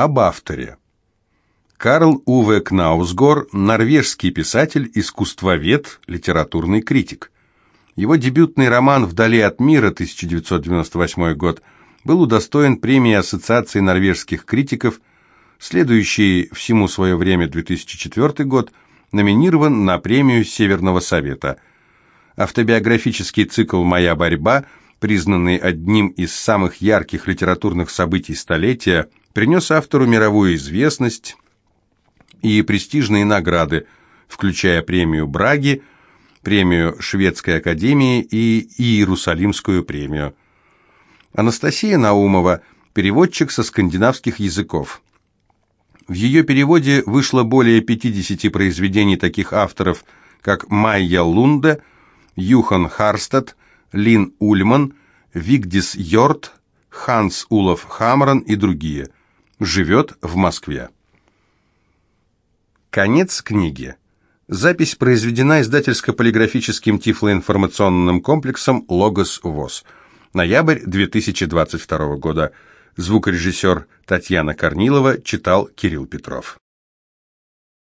Об авторе. Карл Уве Кнаусгор – норвежский писатель, искусствовед, литературный критик. Его дебютный роман «Вдали от мира» 1998 год был удостоен премии Ассоциации норвежских критиков, следующий всему свое время 2004 год номинирован на премию Северного Совета. Автобиографический цикл «Моя борьба», признанный одним из самых ярких литературных событий столетия, принес автору мировую известность – и престижные награды, включая премию Браги, премию Шведской академии и Иерусалимскую премию. Анастасия Наумова – переводчик со скандинавских языков. В ее переводе вышло более 50 произведений таких авторов, как Майя Лунде, Юхан Харстад, Лин Ульман, Вигдис Йорт, Ханс Улов Хамран и другие. Живет в Москве. Конец книги. Запись произведена издательско-полиграфическим тифлоинформационным комплексом «Логос ВОЗ». Ноябрь 2022 года. Звукорежиссер Татьяна Корнилова читал Кирилл Петров.